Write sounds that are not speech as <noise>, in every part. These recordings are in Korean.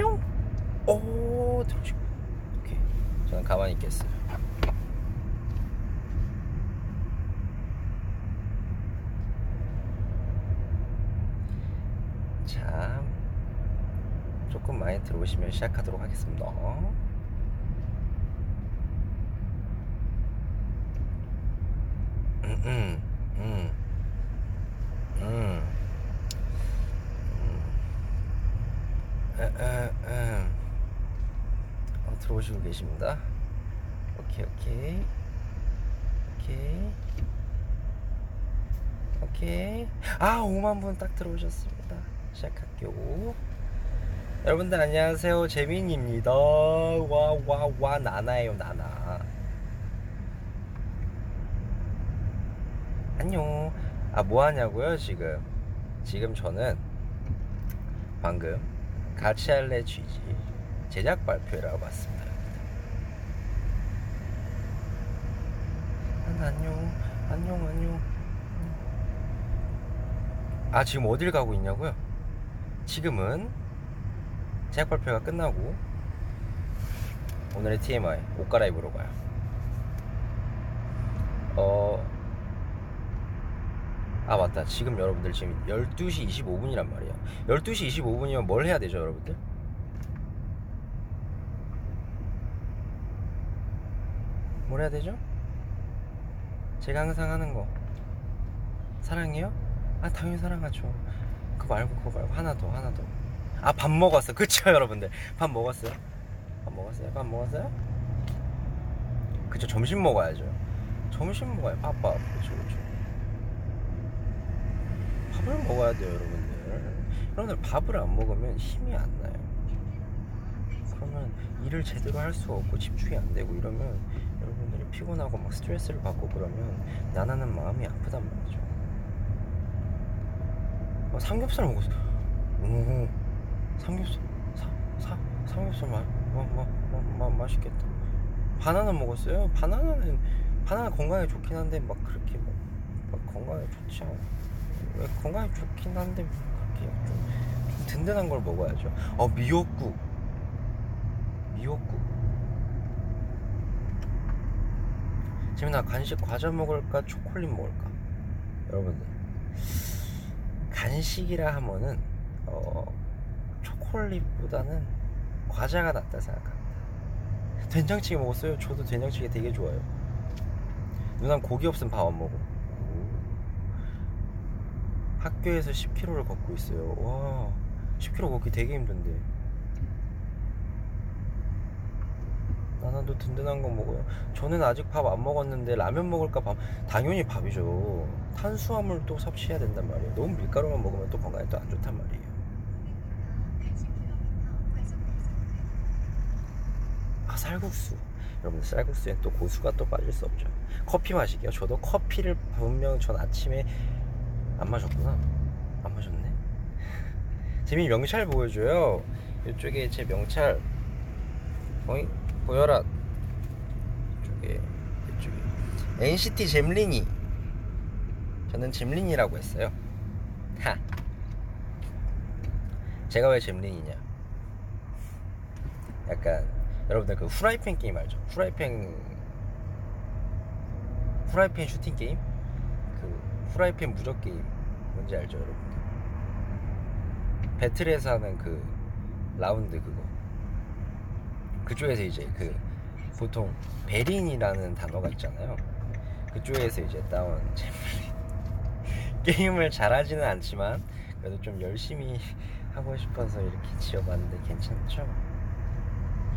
뿅! 오, 들어오시고. 오케이. 저는 가만히 있겠어요. 자, 조금 많이 들어오시면 시작하도록 하겠습니다. 음, 음, 음, 음, 음. 에, 에, 에. 어, 들어오시고 계십니다. 오케이, 오케이. 오케이. 오케이. 아, 5만 분 딱 들어오셨습니다. 시작할게요. 여러분들 안녕하세요. 재민입니다. 와, 와, 와, 나나예요, 나나. 안녕. 아, 뭐 하냐고요, 지금? 지금 저는 방금 같이 할래 쥐지 제작 왔습니다. 아, 안녕, 안녕, 안녕. 아, 지금 어딜 가고 있냐고요? 지금은 제작 발표가 끝나고 오늘의 TMI 옷 갈아입으러 가요. 어, 아 맞다 지금 여러분들 지금 12시 25분이란 말이야 12시 25분이면 뭘 해야 되죠 여러분들? 뭘 해야 되죠? 제가 항상 하는 거. 사랑해요? 아 당연히 사랑하죠. 그거 말고 그거 말고. 하나 더 하나 더아 밥 먹었어 그쵸 <laughs> 여러분들. 밥 먹었어요? 밥 먹었어요? 밥 먹었어요? 그쵸 점심 먹어야죠. 점심 먹어요. 밥밥. 그쵸 그쵸. 밥을 먹어야 돼요 여러분들. 여러분들 밥을 안 먹으면 힘이 안 나요. 그러면 일을 제대로 할 수 없고 집중이 안 되고 이러면 피곤하고 막 스트레스를 받고 그러면 나나는 마음이 아프단 말이죠. 어, 삼겹살 먹었어. 오 삼겹살 사, 사, 삼겹살 마, 마, 마, 마, 마, 맛있겠다. 바나나 먹었어요? 바나나는 바나나 건강에 좋긴 한데 막 그렇게 막, 막 건강에 좋지 않아. 왜 건강에 좋긴 한데 그렇게 좀, 좀 든든한 걸 먹어야죠. 어 미역국, 미역국. 나 간식 과자 먹을까 초콜릿 먹을까? 여러분들 간식이라 하면은 어, 초콜릿보다는 과자가 낫다 생각합니다. 된장찌개 먹었어요. 저도 된장찌개 되게 좋아요. 누난 고기 없으면 밥 안 먹어. 학교에서 10km를 걷고 있어요. 와, 10km 걷기 되게 힘든데. 나나도 든든한 거 먹어요. 저는 아직 밥 안 먹었는데 라면 먹을까 밥 당연히 밥이죠. 탄수화물 또 섭취해야 된단 말이에요. 너무 밀가루만 먹으면 또 건강에 또 안 좋단 말이에요. 아 쌀국수. 여러분 쌀국수엔 또 고수가 또 빠질 수 없죠. 커피 마시기요. 저도 커피를 분명 전 아침에 안 마셨구나. 안 마셨네. <laughs> 재미 명찰 보여줘요. 이쪽에 제 명찰. 어이 보여라. 이쪽에 이쪽에 NCT 잼린이. 저는 잼린이라고 했어요. 하. 제가 왜 잼린이냐? 약간 여러분들 그 후라이팬 게임 알죠? 후라이팬 후라이팬 슈팅 게임? 그 후라이팬 무적 게임 뭔지 알죠, 여러분들? 배틀에서 하는 그 라운드 그거. 그쪽에서 이제 그 보통 베린이라는 단어가 있잖아요. 그쪽에서 이제 따온 잼린 <laughs> 게임을 잘하지는 않지만 그래도 좀 열심히 <laughs> 하고 싶어서 이렇게 지어봤는데 괜찮죠?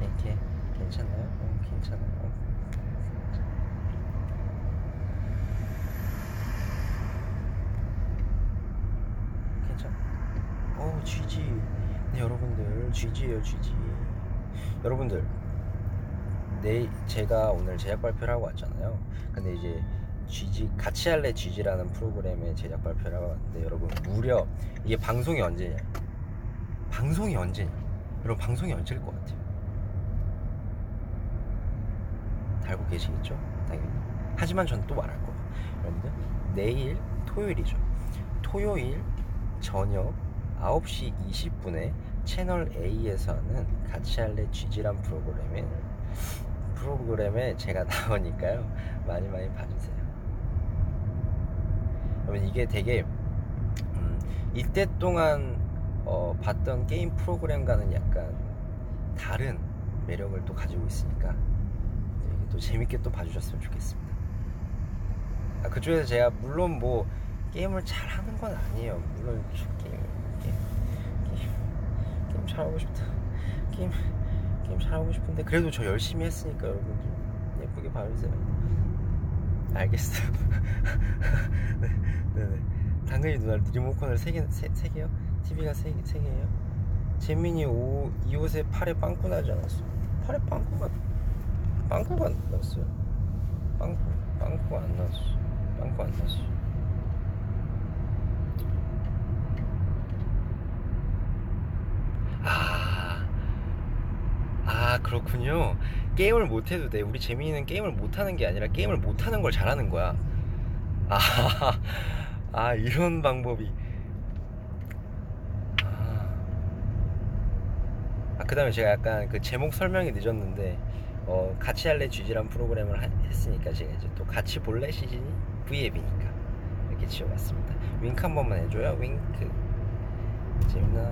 이렇게 괜찮아요? 어, 괜찮아요. 괜찮아. 어, GG. 네, 여러분들 GG예요, GG. 여러분들 내일 제가 오늘 제작 발표를 하고 왔잖아요. 근데 이제 GG 같이 할래 GG라는 프로그램의 제작 발표를 하고 왔는데 여러분 무려 이게 방송이 언제냐? 방송이 언제냐? 여러분 방송이 언제일 것 같아요? 달고 계시겠죠? 당연히. 하지만 전 또 말할 거예요. 여러분들 내일 토요일이죠. 토요일 저녁 9시 20분에 채널 A에서 하는 같이 할래 쥐지란 프로그램에 프로그램에 제가 <laughs> 나오니까요 많이 많이 봐주세요. 여러분 이게 되게 음, 이때 동안 어, 봤던 게임 프로그램과는 약간 다른 매력을 또 가지고 있으니까 이렇게 또 재밌게 또 봐주셨으면 좋겠습니다. 아, 그쪽에서 제가 물론 뭐 게임을 잘 하는 건 아니에요. 물론 잘하고 싶다. 게임 게임 잘하고 싶은데 그래도 저 열심히 했으니까 여러분 좀 예쁘게 봐주세요. 알겠어요. <laughs> 네, 네, 네. 당근이 누나 리모컨을 세 개, 세, 세 개요? TV가 세, 개, 세 개예요? 재민이 옷, 이 옷에 팔에 빵꾸 나지 않았어? 팔에 빵꾸가 빵꾸가 안 났어요? 빵꾸 빵꾸가 안 났어. 빵꾸 안 났어. 아, 아 그렇군요. 게임을 못해도 돼. 우리 재민이는 게임을 못하는 게 아니라 게임을 못하는 걸 잘하는 거야. 아, <laughs> 아 이런 방법이. 아, 아 그 다음에 제가 약간 그 제목 설명이 늦었는데 어, 같이 할래 쥐지란 프로그램을 하- 했으니까 제가 이제 또 같이 볼래 시즌이 V앱이니까 이렇게 지어봤습니다. 윙크 한 번만 해줘요. 윙크. 재민아,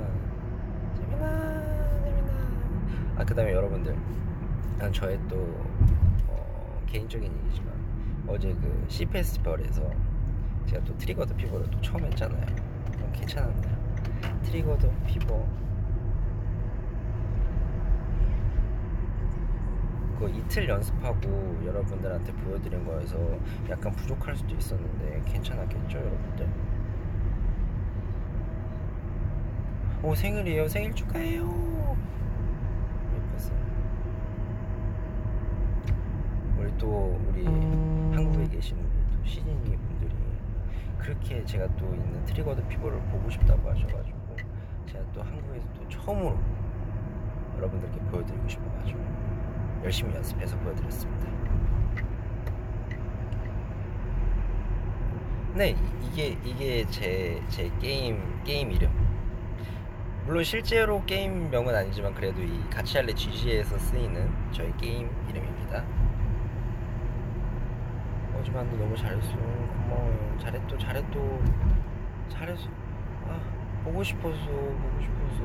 재민아. 아 그 다음에 여러분들, 아, 저의 또 어, 개인적인 얘기지만 어제 그 C 페스티벌에서 제가 또 Trigger the Fever를 또 처음 했잖아요. 어, 괜찮았나요? Trigger the Fever 그 이틀 연습하고 여러분들한테 보여드린 거에서 약간 부족할 수도 있었는데 괜찮았겠죠 여러분들? 오 생일이에요 생일 축하해요 우리 또 우리 한국에 계신 우리 또 시즈니 분들이 그렇게 제가 또 있는 Trigger the Fever를 보고 싶다고 하셔가지고 제가 또 한국에서 또 처음으로 여러분들께 보여드리고 싶어가지고 열심히 연습해서 보여드렸습니다. 네, 이- 이게 이게 제 제 게임 게임 이름. 물론 실제로 게임명은 아니지만 그래도 이 같이 할래 GG에서 쓰이는 저희 게임 이름입니다. 어지만도 너무 잘했어. 고마워요. 잘했또 잘했또 잘했어. 아 보고 싶어서 보고 싶어서.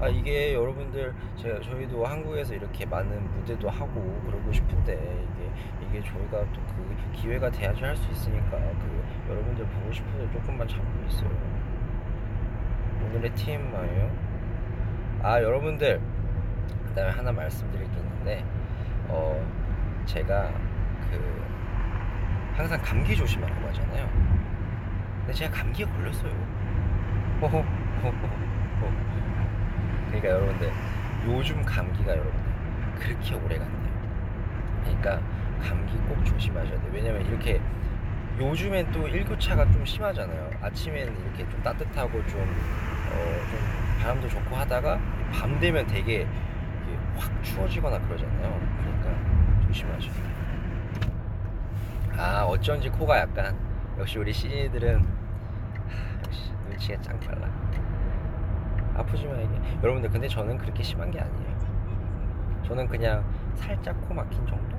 아 이게 여러분들 제가 저희도 한국에서 이렇게 많은 무대도 하고 그러고 싶은데 이게 이게 저희가 또 그 기회가 돼야지 할 수 있으니까 그 여러분들 보고 싶어서 조금만 참고 있어요. 오늘의 TMI예요. 아 여러분들 그다음에 하나 말씀드릴 게 있는데 어 제가 그 항상 감기 조심하라고 하잖아요. 근데 제가 감기에 걸렸어요. 호호 호 호 그러니까 여러분들 요즘 감기가 여러분들 그렇게 오래 간대요. 그러니까 감기 꼭 조심하셔야 돼요. 왜냐면 이렇게 요즘엔 또 일교차가 좀 심하잖아요. 아침에는 이렇게 좀 따뜻하고 좀, 어, 좀 바람도 좋고 하다가 밤 되면 되게 확 추워지거나 그러잖아요. 그러니까 조심하셔야 돼요. 아, 어쩐지 코가 약간, 역시 우리 시니들은, 역시 눈치가 짱 빨라. 아프지만 이게, 여러분들 근데 저는 그렇게 심한 게 아니에요. 저는 그냥 살짝 코 막힌 정도?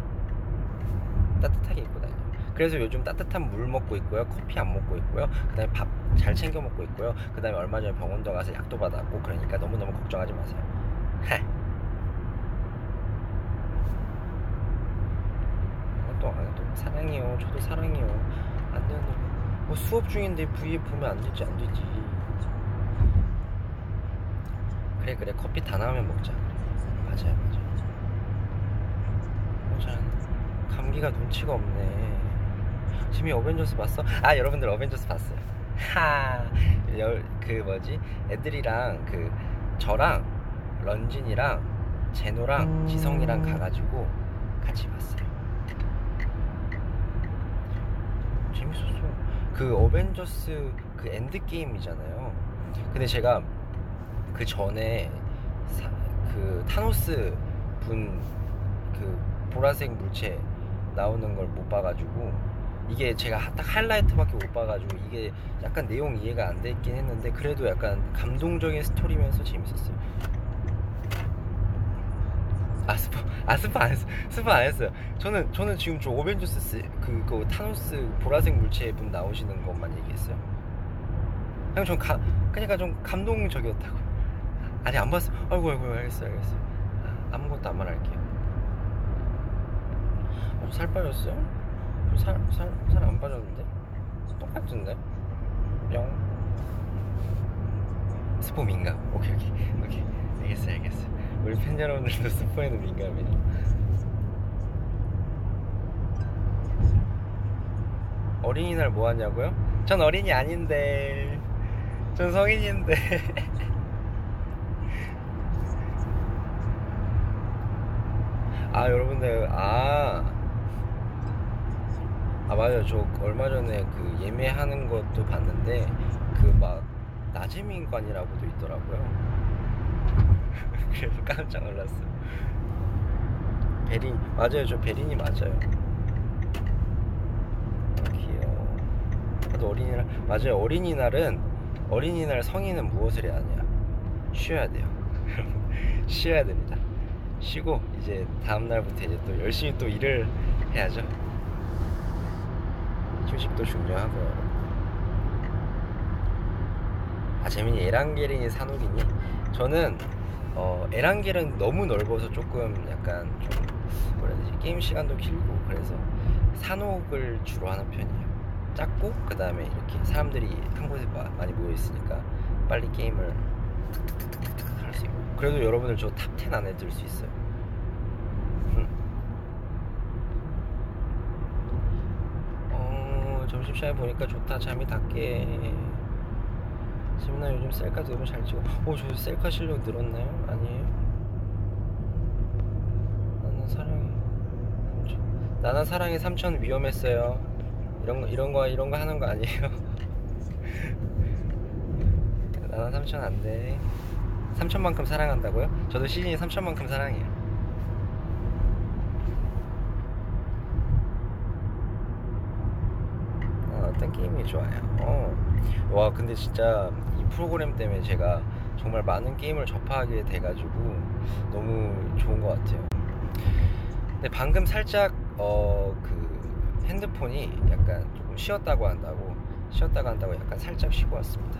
따뜻하게 입고 다녀요. 그래서 요즘 따뜻한 물 먹고 있고요. 커피 안 먹고 있고요. 그 다음에 밥 잘 챙겨 먹고 있고요. 그 다음에 얼마 전에 병원도 가서 약도 받았고 그러니까 너무너무 걱정하지 마세요. 하. 또, 아, 또 사랑해요. 저도 사랑해요. 안 되는 뭐 수업 중인데 V에 보면 안 되지 안 되지. 그래 그래 커피 다 나오면 먹자. 맞아요 맞아요. 어, 잘 감기가 눈치가 없네. 지금 어벤져스 봤어? 아 여러분들 어벤져스 봤어요. 하, 열, 그 뭐지? 애들이랑 그 저랑 런쥔이랑 제노랑 지성이랑 가가지고 같이 봤어요. 재밌었어. 그 어벤져스 그 Endgame이잖아요. 근데 제가 그 전에 사- 그 타노스 분 그 보라색 물체 나오는 걸 못 봐가지고 이게 제가 하- 딱 하이라이트밖에 못 봐가지고 이게 약간 내용 이해가 안 됐긴 했는데 그래도 약간 감동적인 스토리면서 재밌었어요. 아 스포 아 스포 안 했어 스포 안 했어요. 저는 저는 지금 저 어벤져스 스- 그, 그 타노스 보라색 물체 분 나오시는 것만 얘기했어요. 그냥 좀 가, 그러니까 좀 감동적이었다고. 아니 안 봤어. 아이고 아이고 알겠어 알겠어. 아, 아무것도 안 말할게요. 어, 살 빠졌어요? 살살 안 빠졌는데? 똑같은데? 뿅. 스포 민감. 오케이 오케이 오케이. 알겠어 알겠어. 우리 팬 여러분들도 <laughs> 스포에는 민감해요. 어린이날 뭐 하냐고요? 전 어린이 아닌데. 전 성인인데. <laughs> 아 여러분들 아. 아 맞아요 저 얼마 전에 그 예매하는 것도 봤는데 그막 낮에 민관이라고도 있더라고요 <laughs> 그래서 깜짝 놀랐어요 베린 맞아요. 저 베린이 맞아요. 아, 귀여워. 나도 어린이날 맞아요. 어린이날은 어린이날 성인은 무엇을 해야 하냐? 쉬어야 돼요. <laughs> 쉬어야 됩니다. 쉬고 이제 다음 날부터 이제 또 열심히 또 일을 해야죠. 휴식도 중요하고요. 아 재민이 에란게린이 산옥이니? 저는 어 에란게린 너무 넓어서 조금 약간 좀 뭐라 해야 되지 게임 시간도 길고 그래서 사녹을 주로 하는 편이에요. 작고 그 다음에 이렇게 사람들이 한 곳에 마- 많이 모여 있으니까 빨리 게임을 할 수 있고 그래도 여러분들 저 top 10 안에 들 수 있어요. 어, 점심시간에 보니까 좋다. 잠이 닿게. 재민아 요즘 셀카 너무 잘 찍어. 어, 저 셀카 실력 늘었나요? 아니에요? 나는 사랑해. 나는 사랑해 삼촌 위험했어요. 이런 거 이런 거 이런 거 하는 거 아니에요? <laughs> 나는 삼촌 안 돼. 삼촌만큼 사랑한다고요? 저도 시즌이 삼촌만큼 사랑해요. 어, 어떤 게임이 좋아요? 어. 와, 근데 진짜 이 프로그램 때문에 제가 정말 많은 게임을 접하게 돼가지고 너무 좋은 것 같아요. 근데 방금 살짝 어, 그 핸드폰이 약간 조금 쉬었다고 한다고 쉬었다고 한다고 약간 살짝 쉬고 왔습니다.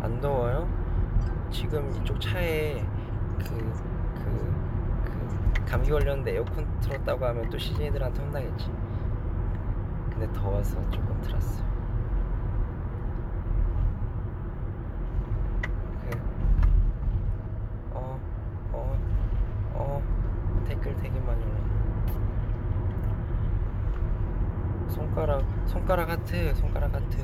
안 더워요? 지금 이쪽 차에 그, 그, 그, 감기 걸렸는데 에어컨 틀었다고 하면 또 시즌이들한테 혼나겠지. 근데 더워서 조금 틀었어. 그, 어, 어, 어, 댓글 되게 많이 올라. 손가락, 손가락 하트, 손가락 하트.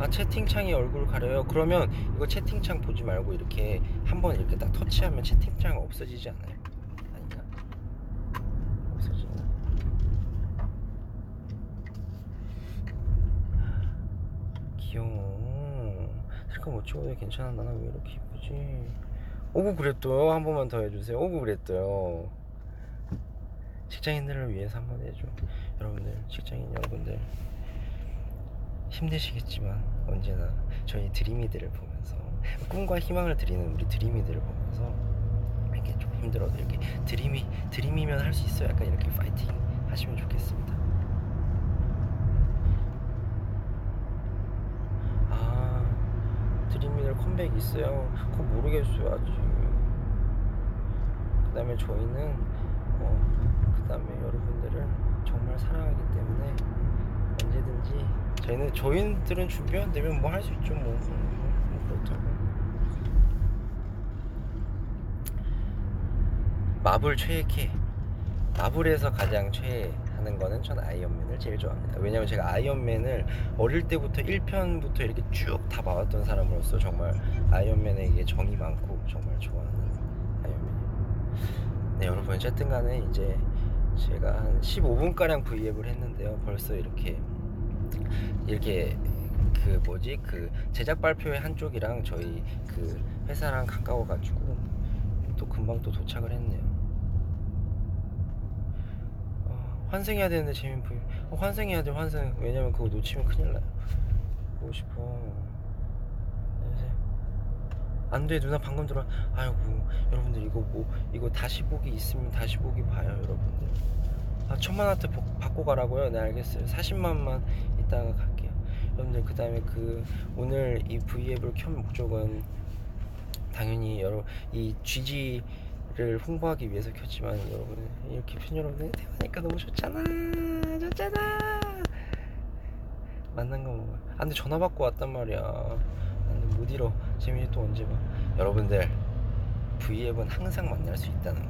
아 채팅창이 얼굴 가려요. 그러면 이거 채팅창 보지 말고 이렇게 한번 이렇게 딱 터치하면 채팅창 없어지지 않아요? 아닌가? 없어지나? 귀여워. 셀카 못 찍어도 괜찮아. 나는 왜 이렇게 이쁘지? 오구 그랬어요. 한 번만 더 해주세요. 오구 그랬어요. 직장인들을 위해서 한 번 해줘. 여러분들, 직장인 여러분들. 힘드시겠지만 언제나 저희 드림이들을 보면서 꿈과 희망을 드리는 우리 드림이들을 보면서 이렇게 좀 힘들어도 이렇게 드림이 드림이면 할 수 있어 약간 이렇게 파이팅 하시면 좋겠습니다. 아 드림이들 컴백 있어요. 그거 모르겠어요 아직. 그다음에 저희는 어 그다음에 여러분들을 정말 사랑하기 때문에 언제든지 저희는 저희들은 준비만 되면 뭐 할 수 있죠 뭐, 뭐, 뭐 그렇다고 마블 최애 캐 마블에서 가장 최애 하는 거는 전 아이언맨을 제일 좋아합니다. 왜냐면 제가 아이언맨을 어릴 때부터 1편부터 이렇게 쭉 다 봐왔던 사람으로서 정말 아이언맨에게 정이 많고 정말 좋아하는 아이언맨 네 여러분 어쨌든 간에 이제 제가 한 15분가량 브이앱을 했는데요. 벌써 이렇게 이렇게 그 뭐지? 그 제작 발표회 한쪽이랑 저희 그 회사랑 가까워가지고 또 금방 또 도착을 했네요. 환승해야 되는데 재민 부위. 어, 환승해야 돼 환승. 왜냐면 그거 놓치면 큰일 나요. 보고 싶어. 안돼 누나 방금 들어. 아이고 여러분들 이거 뭐 이거 다시 보기 있으면 다시 보기 봐요 여러분들. 아 천만 원트 받고 가라고요? 네 알겠어요. 40만만 이따가 갈게요. 여러분들 그 다음에 그 오늘 이 V앱을 켠 목적은 당연히 여러 이 GG 를 홍보하기 위해서 켰지만 여러분 이렇게 편 여러분들 대화니까 너무 좋잖아. 좋잖아. 만난 거 먹어. 아 근데 전화 받고 왔단 말이야. 나는 못 잃어. 재민이 또 언제 봐? 여러분들 V앱은 항상 만날 수 있다는 거.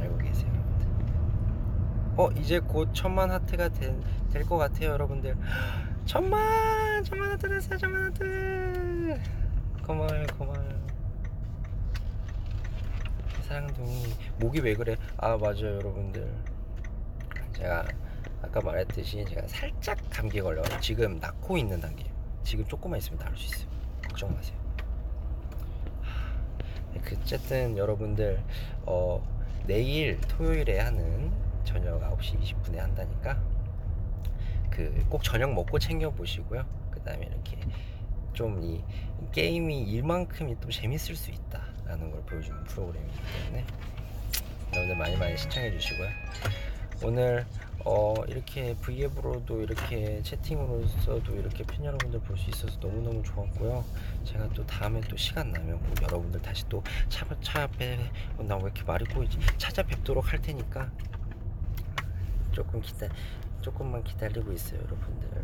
알고 계세요 여러분들? 어 이제 곧 천만 하트가 될 것 같아요 여러분들. <gasps> 천만! 천만 하트 됐어요 천만 하트! 고마워요 고마워요 사랑둥이 목이 왜 그래? 아 맞아요 여러분들. 제가 아까 말했듯이 제가 살짝 감기 걸려요 지금 낳고 있는 단계예요 지금 조금만 있으면 나을 수 있어요. 걱정 마세요. 네, 그 어쨌든 여러분들 어, 내일 토요일에 하는 저녁 9시 20분에 한다니까 그 꼭 저녁 먹고 챙겨 보시고요. 그 다음에 이렇게 좀 이 게임이 일만큼이 또 재밌을 수 있다라는 걸 보여주는 프로그램이기 때문에 여러분들 많이 많이 시청해 주시고요. 오늘 어 이렇게 V앱으로도 이렇게 채팅으로서도 이렇게 팬 여러분들 볼 수 있어서 너무너무 좋았고요. 제가 또 다음에 또 시간 나면 꼭 여러분들 다시 또 차, 차 앞에 어, 나왜 이렇게 말이 꼬이지 찾아뵙도록 할 테니까 조금 기다 조금만 기다리고 있어요 여러분들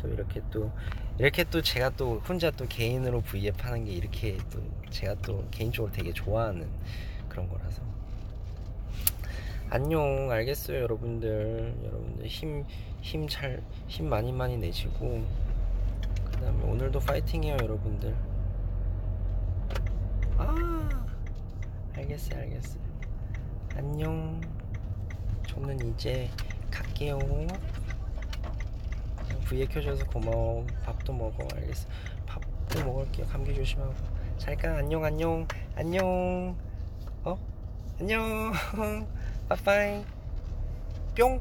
또 이렇게 또 이렇게 또 제가 또 혼자 또 개인으로 V앱 하는 게 이렇게 또 제가 또 개인적으로 되게 좋아하는 그런 거라서. 안녕. 알겠어요 여러분들. 여러분들 힘 힘 잘힘 많이 많이 내시고. 그 다음에 오늘도 파이팅해요 여러분들. 아! 알겠어요 알겠어요. 안녕. 저는 이제 갈게요 V에 켜줘서 고마워. 밥도 먹어. 알겠어. 밥도 먹을게요. 감기 조심하고. 잘가. 안녕 안녕. 안녕. 어? 안녕. <laughs> 빠빠이. 뿅